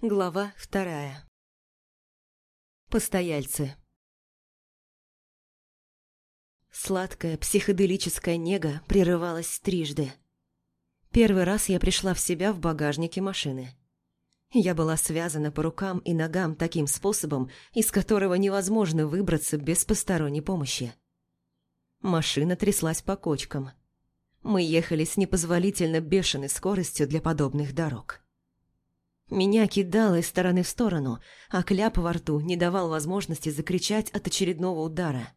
Глава вторая. Постояльцы. Сладкая психоделическая нега прерывалась трижды. Первый раз я пришла в себя в багажнике машины. Я была связана по рукам и ногам таким способом, из которого невозможно выбраться без посторонней помощи. Машина тряслась по кочкам. Мы ехали с непозволительно бешеной скоростью для подобных дорог. Меня кидало из стороны в сторону, а кляп во рту не давал возможности закричать от очередного удара.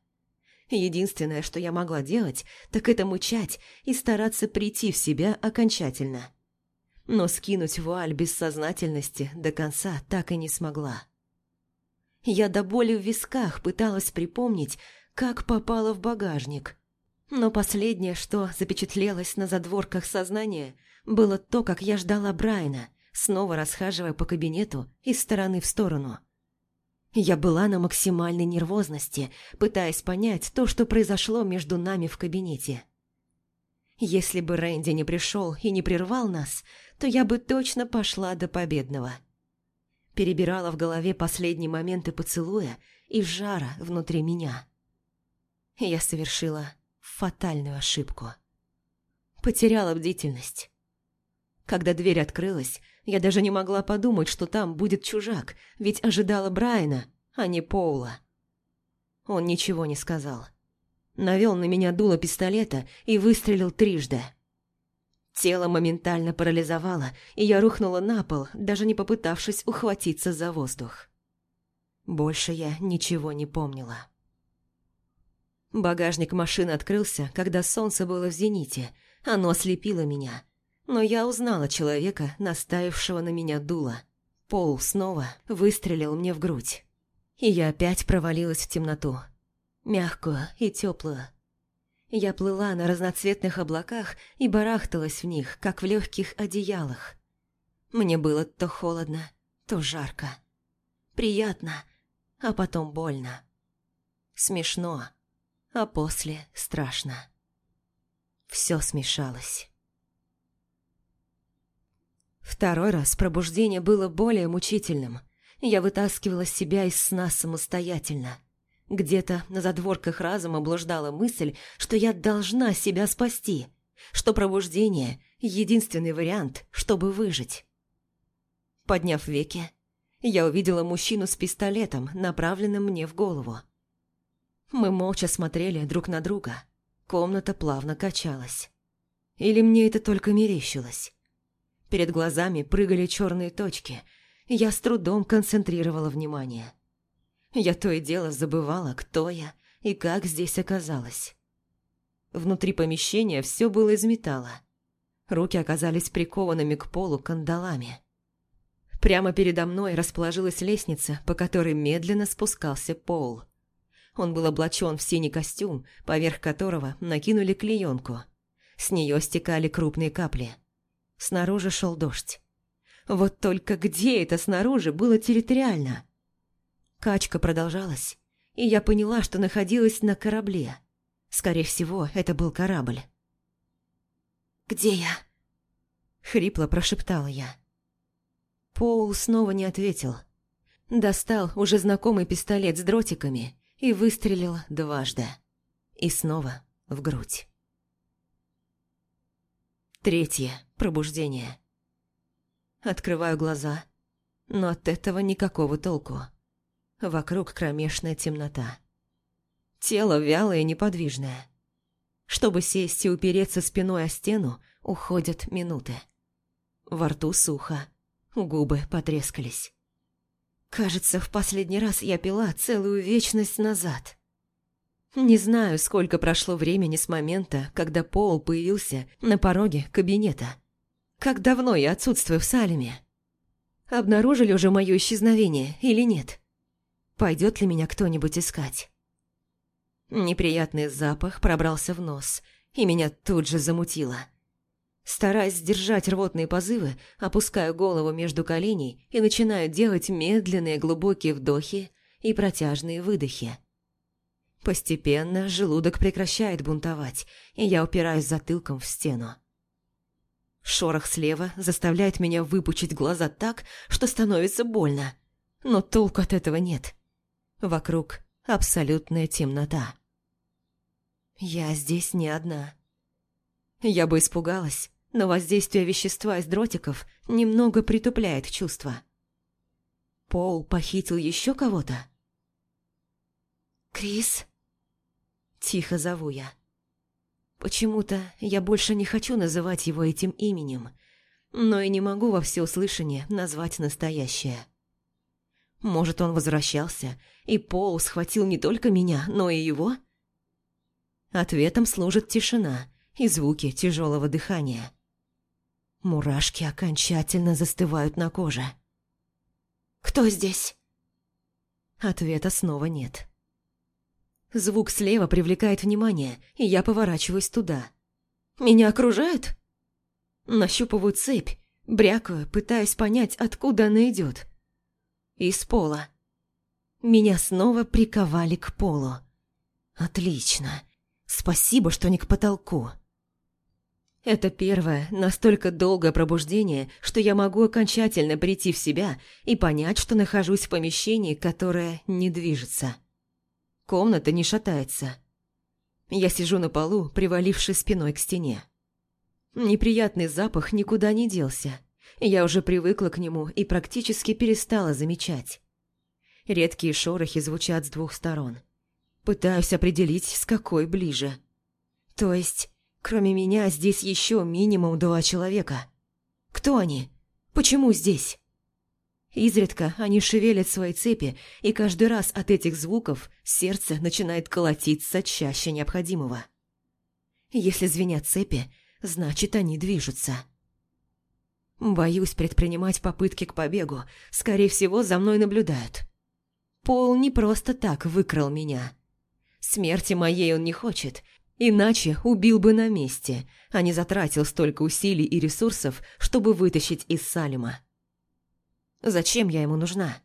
Единственное, что я могла делать, так это мычать и стараться прийти в себя окончательно. Но скинуть вуаль бессознательности до конца так и не смогла. Я до боли в висках пыталась припомнить, как попала в багажник. Но последнее, что запечатлелось на задворках сознания, было то, как я ждала Брайна – снова расхаживая по кабинету из стороны в сторону. Я была на максимальной нервозности, пытаясь понять то, что произошло между нами в кабинете. Если бы Рэнди не пришел и не прервал нас, то я бы точно пошла до победного. Перебирала в голове последние моменты поцелуя и жара внутри меня. Я совершила фатальную ошибку. Потеряла бдительность. Когда дверь открылась, я даже не могла подумать, что там будет чужак, ведь ожидала Брайана, а не Поула. Он ничего не сказал. Навел на меня дуло пистолета и выстрелил трижды. Тело моментально парализовало, и я рухнула на пол, даже не попытавшись ухватиться за воздух. Больше я ничего не помнила. Багажник машины открылся, когда солнце было в зените. Оно ослепило меня – но я узнала человека, наставившего на меня дуло. Пол снова выстрелил мне в грудь. И я опять провалилась в темноту. Мягкую и теплую. Я плыла на разноцветных облаках и барахталась в них, как в легких одеялах. Мне было то холодно, то жарко. Приятно, а потом больно. Смешно, а после страшно. Все смешалось. Второй раз пробуждение было более мучительным. Я вытаскивала себя из сна самостоятельно. Где-то на задворках разума блуждала мысль, что я должна себя спасти, что пробуждение – единственный вариант, чтобы выжить. Подняв веки, я увидела мужчину с пистолетом, направленным мне в голову. Мы молча смотрели друг на друга. Комната плавно качалась. Или мне это только мерещилось? Перед глазами прыгали черные точки. Я с трудом концентрировала внимание. Я то и дело забывала, кто я и как здесь оказалась. Внутри помещения все было из металла. Руки оказались прикованными к полу кандалами. Прямо передо мной расположилась лестница, по которой медленно спускался пол. Он был облачен в синий костюм, поверх которого накинули клеенку. С нее стекали крупные капли. Снаружи шел дождь. Вот только где это снаружи было территориально? Качка продолжалась, и я поняла, что находилась на корабле. Скорее всего, это был корабль. «Где я?» — хрипло прошептала я. Поул снова не ответил. Достал уже знакомый пистолет с дротиками и выстрелил дважды. И снова в грудь. Третье пробуждение. Открываю глаза, но от этого никакого толку. Вокруг кромешная темнота. Тело вялое и неподвижное. Чтобы сесть и упереться спиной о стену, уходят минуты. Во рту сухо, губы потрескались. Кажется, в последний раз я пила целую вечность назад. Не знаю, сколько прошло времени с момента, когда Пол появился на пороге кабинета. Как давно я отсутствую в Салеме? Обнаружили уже мое исчезновение или нет? Пойдет ли меня кто-нибудь искать? Неприятный запах пробрался в нос, и меня тут же замутило. Стараясь сдержать рвотные позывы, опускаю голову между коленей и начинаю делать медленные глубокие вдохи и протяжные выдохи. Постепенно желудок прекращает бунтовать, и я упираюсь затылком в стену. Шорох слева заставляет меня выпучить глаза так, что становится больно. Но толку от этого нет. Вокруг абсолютная темнота. Я здесь не одна. Я бы испугалась, но воздействие вещества из дротиков немного притупляет чувства. Пол похитил еще кого-то? «Крис?» Тихо зову я. Почему-то я больше не хочу называть его этим именем, но и не могу во всеуслышание назвать настоящее. Может, он возвращался, и Пол схватил не только меня, но и его? Ответом служит тишина и звуки тяжелого дыхания. Мурашки окончательно застывают на коже. «Кто здесь?» Ответа снова нет. Звук слева привлекает внимание, и я поворачиваюсь туда. «Меня окружают?» Нащупываю цепь, брякаю, пытаясь понять, откуда она идет. Из пола. Меня снова приковали к полу. Отлично. Спасибо, что не к потолку. Это первое, настолько долгое пробуждение, что я могу окончательно прийти в себя и понять, что нахожусь в помещении, которое не движется. Комната не шатается. Я сижу на полу, привалившись спиной к стене. Неприятный запах никуда не делся. Я уже привыкла к нему и практически перестала замечать. Редкие шорохи звучат с двух сторон. Пытаюсь определить, с какой ближе. То есть, кроме меня, здесь еще минимум два человека. Кто они? Почему здесь? Изредка они шевелят свои цепи, и каждый раз от этих звуков сердце начинает колотиться чаще необходимого. Если звенят цепи, значит, они движутся. Боюсь предпринимать попытки к побегу, скорее всего, за мной наблюдают. Пол не просто так выкрал меня. Смерти моей он не хочет, иначе убил бы на месте, а не затратил столько усилий и ресурсов, чтобы вытащить из Салима. Зачем я ему нужна?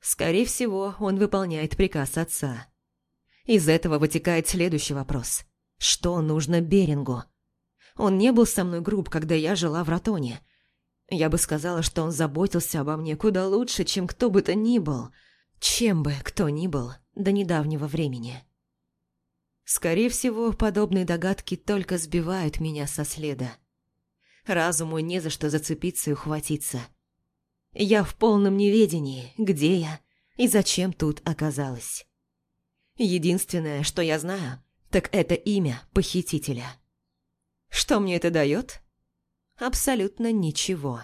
Скорее всего, он выполняет приказ отца. Из этого вытекает следующий вопрос. Что нужно Берингу? Он не был со мной груб, когда я жила в Ратоне. Я бы сказала, что он заботился обо мне куда лучше, чем кто бы то ни был. Чем бы кто ни был до недавнего времени. Скорее всего, подобные догадки только сбивают меня со следа. Разуму не за что зацепиться и ухватиться – я в полном неведении, где я и зачем тут оказалась. Единственное, что я знаю, так это имя похитителя. Что мне это дает? Абсолютно ничего.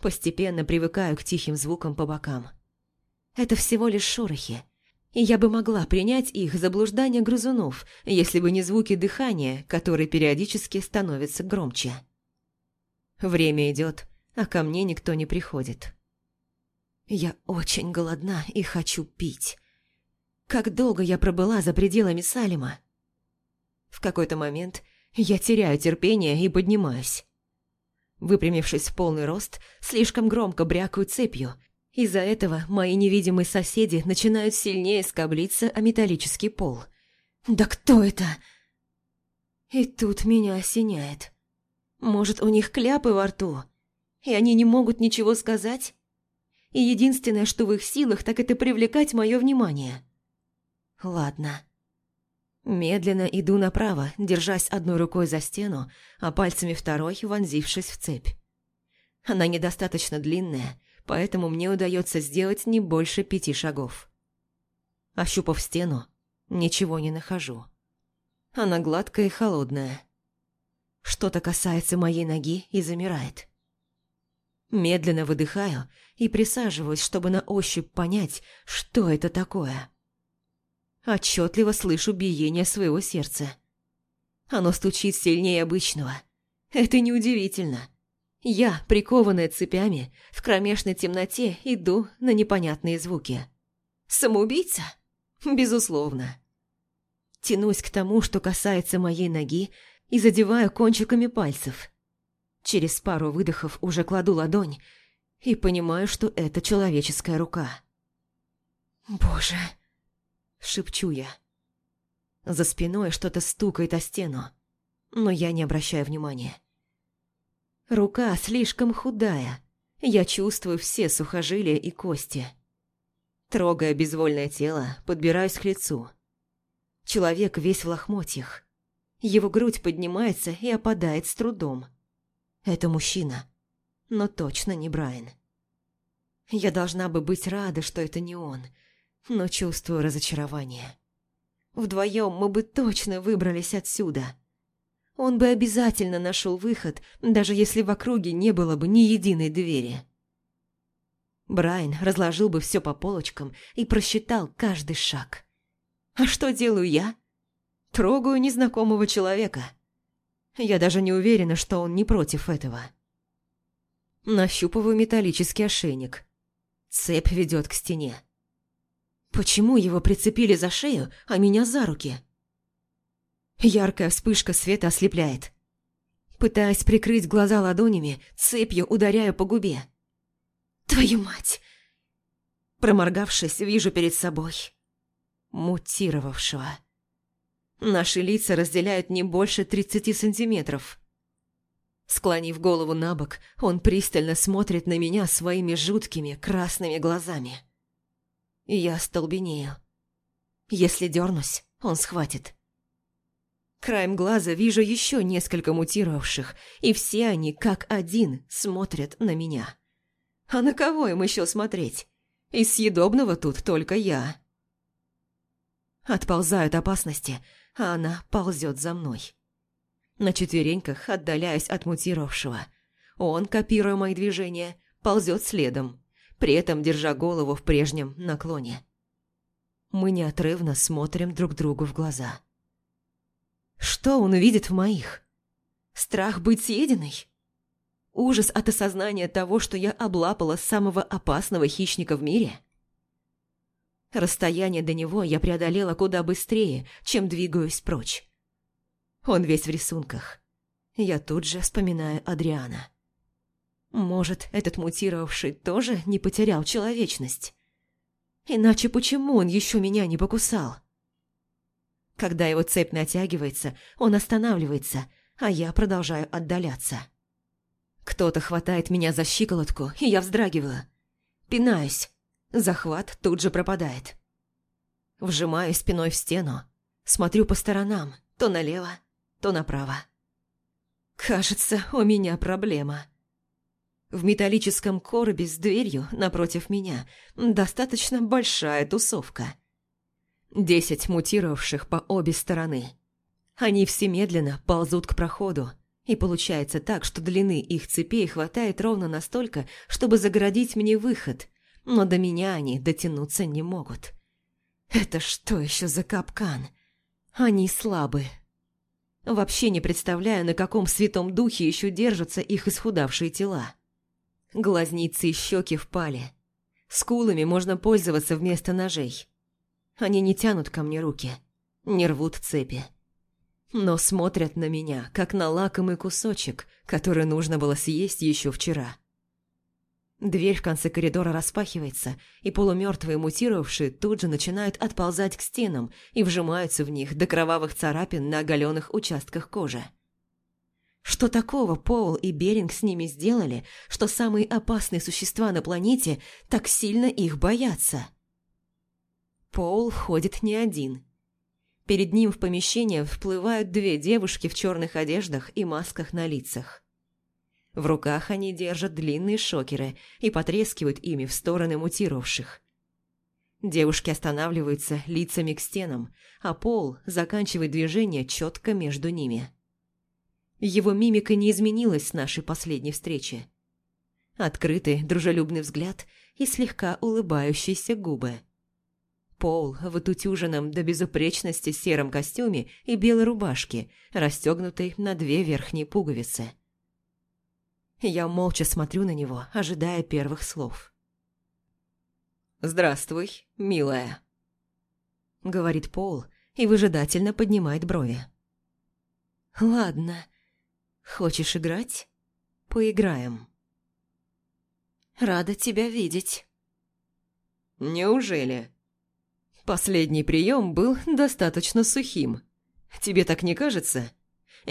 Постепенно привыкаю к тихим звукам по бокам. Это всего лишь шорохи, и я бы могла принять их за блуждание грызунов, если бы не звуки дыхания, которые периодически становятся громче. Время идет, а ко мне никто не приходит. Я очень голодна и хочу пить. Как долго я пробыла за пределами Салима? В какой-то момент я теряю терпение и поднимаюсь. Выпрямившись в полный рост, слишком громко брякаю цепью. Из-за этого мои невидимые соседи начинают сильнее скоблиться о металлический пол. «Да кто это?» И тут меня осеняет. Может, у них кляпы во рту? И они не могут ничего сказать? И единственное, что в их силах, так это привлекать мое внимание. Ладно. Медленно иду направо, держась одной рукой за стену, а пальцами второй вонзившись в цепь. Она недостаточно длинная, поэтому мне удается сделать не больше пяти шагов. Ощупав стену, ничего не нахожу. Она гладкая и холодная. Что-то касается моей ноги и замирает. Медленно выдыхаю и присаживаюсь, чтобы на ощупь понять, что это такое. Отчетливо слышу биение своего сердца. Оно стучит сильнее обычного. Это неудивительно. Я, прикованная цепями, в кромешной темноте иду на непонятные звуки. Самоубийца? Безусловно. Тянусь к тому, что касается моей ноги, и задеваю кончиками пальцев – Через пару выдохов уже кладу ладонь и понимаю, что это человеческая рука. «Боже!» – шепчу я. За спиной что-то стукает о стену, но я не обращаю внимания. Рука слишком худая. Я чувствую все сухожилия и кости. Трогая безвольное тело, подбираюсь к лицу. Человек весь в лохмотьях. Его грудь поднимается и опадает с трудом. Это мужчина, но точно не Брайан. Я должна бы быть рада, что это не он, но чувствую разочарование. Вдвоем мы бы точно выбрались отсюда. Он бы обязательно нашел выход, даже если в округе не было бы ни единой двери. Брайан разложил бы все по полочкам и просчитал каждый шаг. А что делаю я? Трогаю незнакомого человека. Я даже не уверена, что он не против этого. Нащупываю металлический ошейник. Цепь ведет к стене. Почему его прицепили за шею, а меня за руки? Яркая вспышка света ослепляет. Пытаясь прикрыть глаза ладонями, цепью ударяю по губе. Твою мать! Проморгавшись, вижу перед собой мутировавшего. Наши лица разделяют не больше тридцати сантиметров. Склонив голову на бок, он пристально смотрит на меня своими жуткими красными глазами. Я столбенею. Если дернусь, он схватит. Краем глаза вижу еще несколько мутировавших, и все они, как один, смотрят на меня. А на кого им еще смотреть? Из съедобного тут только я. Отползают опасности, а она ползет за мной. На четвереньках отдаляюсь от мутировавшего. Он, копируя мои движения, ползет следом, при этом держа голову в прежнем наклоне. Мы неотрывно смотрим друг другу в глаза. Что он увидит в моих? Страх быть съеденной? Ужас от осознания того, что я облапала самого опасного хищника в мире? Расстояние до него я преодолела куда быстрее, чем двигаюсь прочь. Он весь в рисунках. Я тут же вспоминаю Адриана. Может, этот мутировавший тоже не потерял человечность? Иначе почему он еще меня не покусал? Когда его цепь натягивается, он останавливается, а я продолжаю отдаляться. Кто-то хватает меня за щиколотку, и я вздрагиваю. Пинаюсь. Захват тут же пропадает. Вжимаю спиной в стену. Смотрю по сторонам, то налево, то направо. Кажется, у меня проблема. В металлическом коробе с дверью напротив меня достаточно большая тусовка. Десять мутировавших по обе стороны. Они все медленно ползут к проходу, и получается так, что длины их цепей хватает ровно настолько, чтобы загородить мне выход, но до меня они дотянуться не могут. Это что еще за капкан? Они слабы. Вообще не представляю, на каком святом духе еще держатся их исхудавшие тела. Глазницы и щеки впали. Скулами можно пользоваться вместо ножей. Они не тянут ко мне руки, не рвут цепи но смотрят на меня, как на лакомый кусочек, который нужно было съесть еще вчера. Дверь в конце коридора распахивается, и полумертвые мутировавшие тут же начинают отползать к стенам и вжимаются в них до кровавых царапин на оголенных участках кожи. Что такого Поул и Беринг с ними сделали, что самые опасные существа на планете так сильно их боятся? Поул ходит не один – Перед ним в помещение вплывают две девушки в черных одеждах и масках на лицах. В руках они держат длинные шокеры и потрескивают ими в стороны мутировавших. Девушки останавливаются лицами к стенам, а Пол заканчивает движение четко между ними. Его мимика не изменилась с нашей последней встречи. Открытый, дружелюбный взгляд и слегка улыбающиеся губы – Пол в отутюженном до безупречности сером костюме и белой рубашке, расстегнутой на две верхние пуговицы. Я молча смотрю на него, ожидая первых слов. «Здравствуй, милая», — говорит Пол и выжидательно поднимает брови. «Ладно, хочешь играть? Поиграем». «Рада тебя видеть». «Неужели?» Последний прием был достаточно сухим. Тебе так не кажется?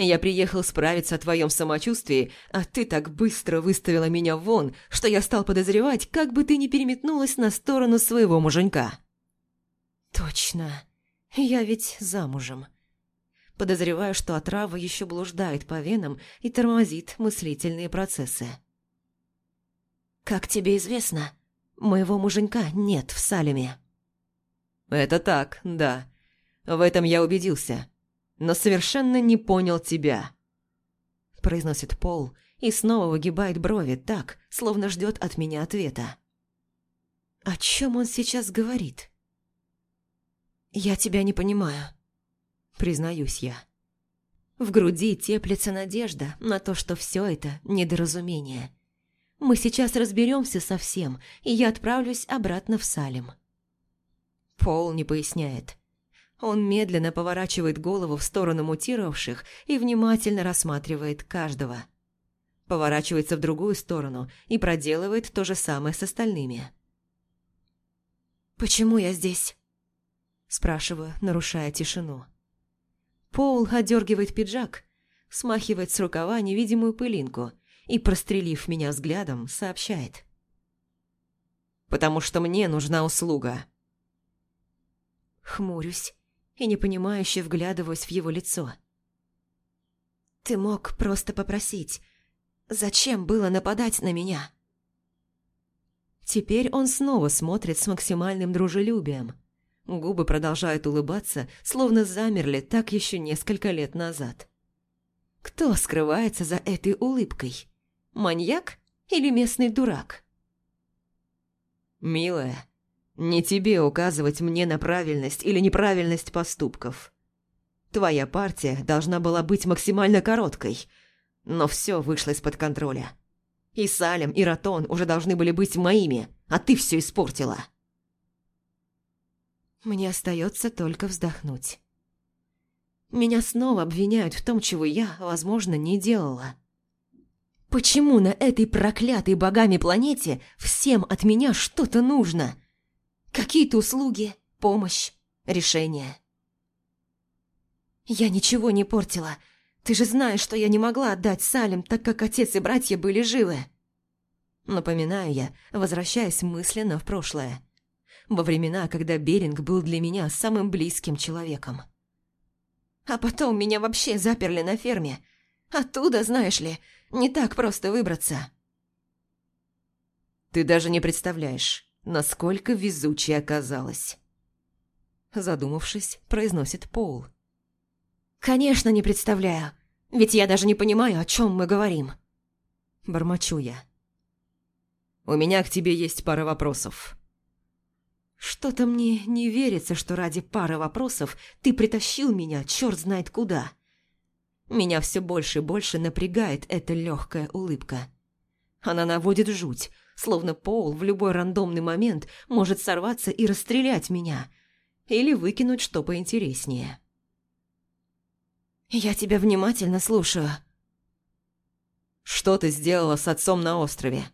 Я приехал справиться о твоем самочувствии, а ты так быстро выставила меня вон, что я стал подозревать, как бы ты не переметнулась на сторону своего муженька». «Точно. Я ведь замужем». Подозреваю, что отрава еще блуждает по венам и тормозит мыслительные процессы. «Как тебе известно, моего муженька нет в Салеме». «Это так, да. В этом я убедился. Но совершенно не понял тебя», – произносит Пол и снова выгибает брови так, словно ждет от меня ответа. «О чем он сейчас говорит?» «Я тебя не понимаю», – признаюсь я. В груди теплится надежда на то, что все это недоразумение. Мы сейчас разберемся со всем, и я отправлюсь обратно в Салем. Пол не поясняет. Он медленно поворачивает голову в сторону мутировавших и внимательно рассматривает каждого. Поворачивается в другую сторону и проделывает то же самое с остальными. «Почему я здесь?» Спрашиваю, нарушая тишину. Пол одергивает пиджак, смахивает с рукава невидимую пылинку и, прострелив меня взглядом, сообщает. «Потому что мне нужна услуга». Хмурюсь и непонимающе вглядываюсь в его лицо. «Ты мог просто попросить. Зачем было нападать на меня?» Теперь он снова смотрит с максимальным дружелюбием. Губы продолжают улыбаться, словно замерли так еще несколько лет назад. Кто скрывается за этой улыбкой? Маньяк или местный дурак? «Милая, не тебе указывать мне на правильность или неправильность поступков. Твоя партия должна была быть максимально короткой, но все вышло из-под контроля. И Салем, и Ратон уже должны были быть моими, а ты все испортила. Мне остается только вздохнуть. Меня снова обвиняют в том, чего я, возможно, не делала. Почему на этой проклятой богами планете всем от меня что-то нужно – Какие-то услуги, помощь, решения. Я ничего не портила. Ты же знаешь, что я не могла отдать Салим, так как отец и братья были живы. Напоминаю я, возвращаясь мысленно в прошлое. Во времена, когда Беринг был для меня самым близким человеком. А потом меня вообще заперли на ферме. Оттуда, знаешь ли, не так просто выбраться. Ты даже не представляешь, насколько везучей оказалась. Задумавшись, произносит Пол. «Конечно не представляю, ведь я даже не понимаю, о чем мы говорим». Бормочу я. «У меня к тебе есть пара вопросов». «Что-то мне не верится, что ради пары вопросов ты притащил меня черт знает куда». Меня все больше и больше напрягает эта легкая улыбка. Она наводит жуть, словно Пол в любой рандомный момент может сорваться и расстрелять меня. Или выкинуть что поинтереснее. «Я тебя внимательно слушаю». «Что ты сделала с отцом на острове?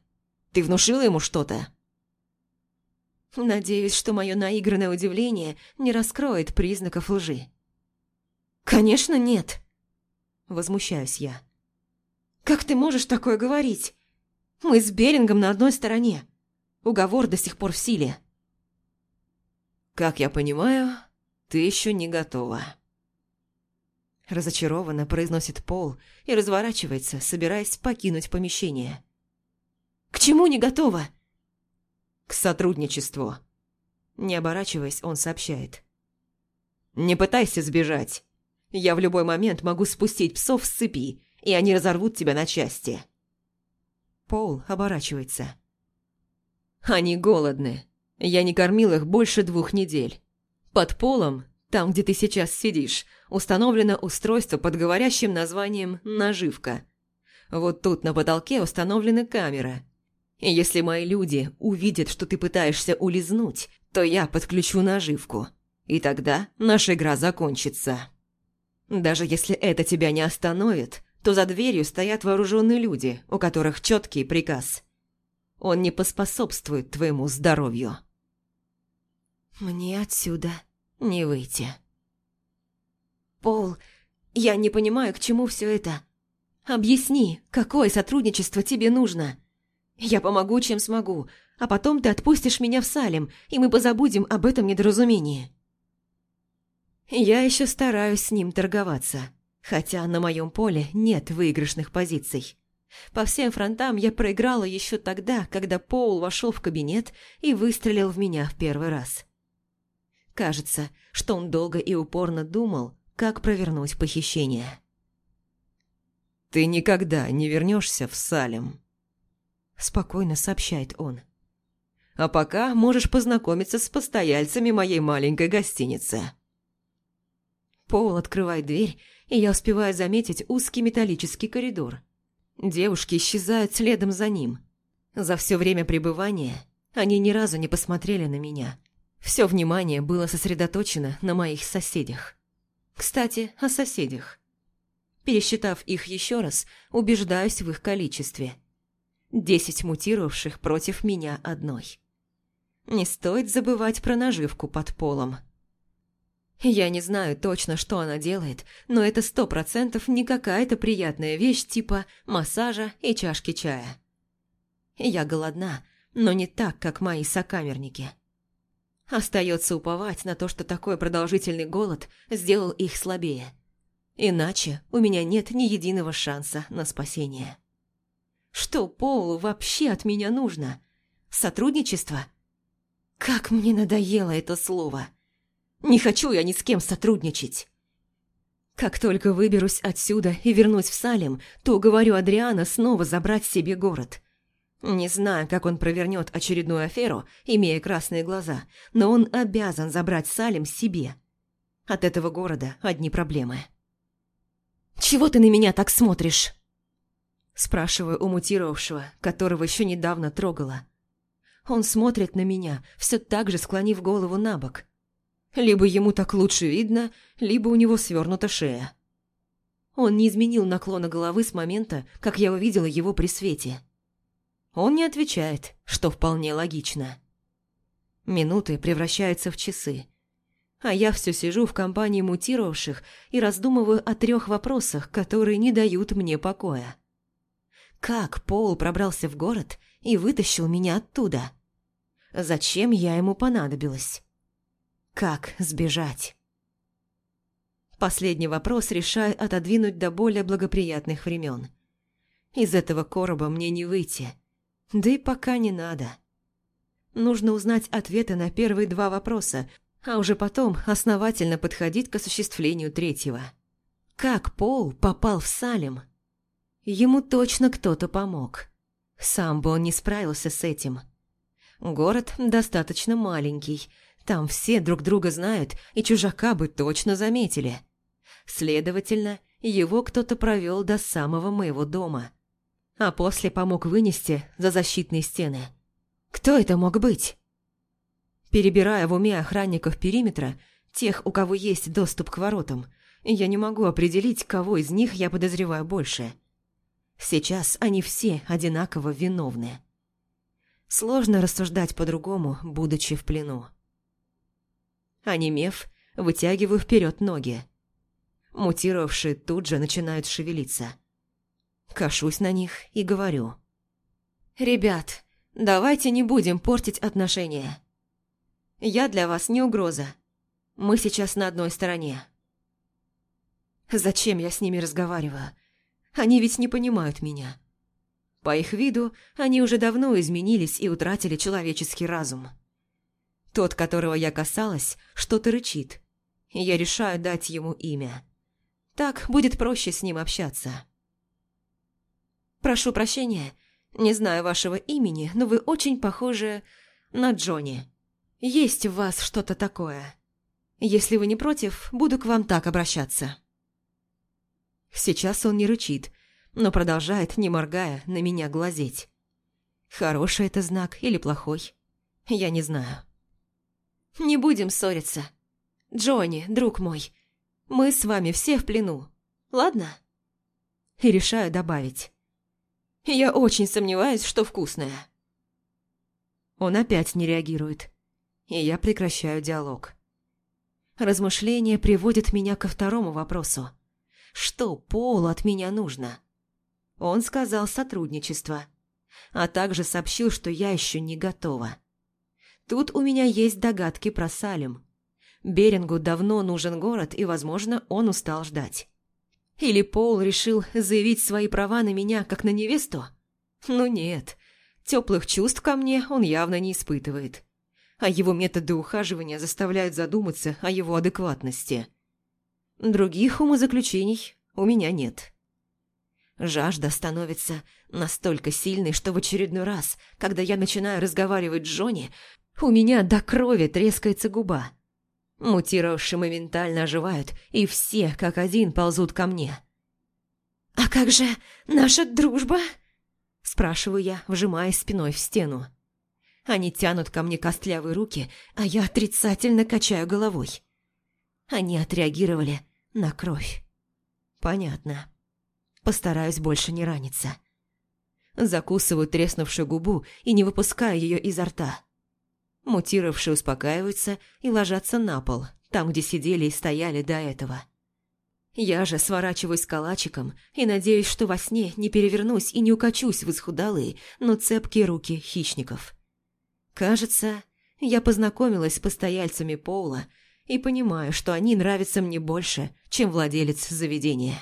Ты внушила ему что-то?» Надеюсь, что мое наигранное удивление не раскроет признаков лжи. «Конечно, нет!» Возмущаюсь я. «Как ты можешь такое говорить? Мы с Берингом на одной стороне. Уговор до сих пор в силе. Как я понимаю, ты еще не готова. Разочарованно произносит Пол и разворачивается, собираясь покинуть помещение. К чему не готова? К сотрудничеству. Не оборачиваясь, он сообщает. Не пытайся сбежать. Я в любой момент могу спустить псов с цепи, и они разорвут тебя на части. Пол оборачивается. «Они голодны. Я не кормил их больше двух недель. Под полом, там, где ты сейчас сидишь, установлено устройство под говорящим названием «наживка». Вот тут на потолке установлена камера. И если мои люди увидят, что ты пытаешься улизнуть, то я подключу наживку. И тогда наша игра закончится. Даже если это тебя не остановит, то за дверью стоят вооруженные люди, у которых четкий приказ. Он не поспособствует твоему здоровью. Мне отсюда не выйти. Пол, Я не понимаю, к чему все это. Объясни, какое сотрудничество тебе нужно? Я помогу, чем смогу, а потом ты отпустишь меня в Салем, и мы позабудем об этом недоразумении. Я еще стараюсь с ним торговаться, хотя на моем поле нет выигрышных позиций. По всем фронтам я проиграла еще тогда, когда Поул вошел в кабинет и выстрелил в меня в первый раз. Кажется, что он долго и упорно думал, как провернуть похищение. «Ты никогда не вернешься в Салем», – спокойно сообщает он. «А пока можешь познакомиться с постояльцами моей маленькой гостиницы». Пол открывает дверь, и я успеваю заметить узкий металлический коридор – Девушки исчезают следом за ним. За все время пребывания они ни разу не посмотрели на меня. Все внимание было сосредоточено на моих соседях. Кстати, о соседях. Пересчитав их еще раз, убеждаюсь в их количестве. Десять мутировавших против меня одной. Не стоит забывать про наживку под полом. Я не знаю точно, что она делает, но это сто процентов не какая-то приятная вещь типа массажа и чашки чая. Я голодна, но не так, как мои сокамерники. Остается уповать на то, что такой продолжительный голод сделал их слабее. Иначе у меня нет ни единого шанса на спасение. Что Полу вообще от меня нужно? Сотрудничество? Как мне надоело это слово! Не хочу я ни с кем сотрудничать. Как только выберусь отсюда и вернусь в Салем, то говорю Адриана снова забрать себе город. Не знаю, как он провернет очередную аферу, имея красные глаза, но он обязан забрать Салем себе. От этого города одни проблемы. «Чего ты на меня так смотришь?» Спрашиваю у мутировавшего, которого еще недавно трогала. Он смотрит на меня, все так же склонив голову на бок, либо ему так лучше видно, либо у него свернута шея. Он не изменил наклона головы с момента, как я увидела его при свете. Он не отвечает, что вполне логично. Минуты превращаются в часы. А я все сижу в компании мутировавших и раздумываю о трех вопросах, которые не дают мне покоя. Как Пол пробрался в город и вытащил меня оттуда? Зачем я ему понадобилась? Как сбежать? Последний вопрос решаю отодвинуть до более благоприятных времен. Из этого короба мне не выйти. Да и пока не надо. Нужно узнать ответы на первые два вопроса, а уже потом основательно подходить к осуществлению третьего. Как Пол попал в Салем? Ему точно кто-то помог. Сам бы он не справился с этим. Город достаточно маленький – там все друг друга знают, и чужака бы точно заметили. Следовательно, его кто-то провел до самого моего дома. А после помог вынести за защитные стены. Кто это мог быть? Перебирая в уме охранников периметра, тех, у кого есть доступ к воротам, я не могу определить, кого из них я подозреваю больше. Сейчас они все одинаково виновны. Сложно рассуждать по-другому, будучи в плену. Онемев, вытягиваю вперед ноги. Мутировавшие тут же начинают шевелиться. Кашусь на них и говорю. «Ребят, давайте не будем портить отношения. Я для вас не угроза. Мы сейчас на одной стороне». Зачем я с ними разговариваю? Они ведь не понимают меня. По их виду, они уже давно изменились и утратили человеческий разум. Тот, которого я касалась, что-то рычит. Я решаю дать ему имя. Так будет проще с ним общаться. Прошу прощения, не знаю вашего имени, но вы очень похожи на Джонни. Есть в вас что-то такое. Если вы не против, буду к вам так обращаться. Сейчас он не рычит, но продолжает, не моргая, на меня глазеть. Хороший это знак или плохой, я не знаю. Не будем ссориться. Джонни, друг мой, мы с вами все в плену, ладно? И решаю добавить. Я очень сомневаюсь, что вкусное. Он опять не реагирует, и я прекращаю диалог. Размышление приводит меня ко второму вопросу. что Полу от меня нужно. Он сказал сотрудничество, а также сообщил, что я еще не готова. Тут у меня есть догадки про Салим. Берингу давно нужен город, и, возможно, он устал ждать. Или Пол решил заявить свои права на меня, как на невесту? Ну нет, теплых чувств ко мне он явно не испытывает. А его методы ухаживания заставляют задуматься о его адекватности. Других умозаключений у меня нет. Жажда становится настолько сильной, что в очередной раз, когда я начинаю разговаривать с Джонни, у меня до крови трескается губа. Мутировавшие моментально оживают, и все, как один, ползут ко мне. «А как же наша дружба?» Спрашиваю я, вжимаясь спиной в стену. Они тянут ко мне костлявые руки, а я отрицательно качаю головой. Они отреагировали на кровь. Понятно. Постараюсь больше не раниться. Закусываю треснувшую губу и не выпускаю ее изо рта. Мутировавшие успокаиваются и ложатся на пол, там, где сидели и стояли до этого. Я же сворачиваюсь калачиком и надеюсь, что во сне не перевернусь и не укачусь в исхудалые, но цепкие руки хищников. Кажется, я познакомилась с постояльцами Поула и понимаю, что они нравятся мне больше, чем владелец заведения.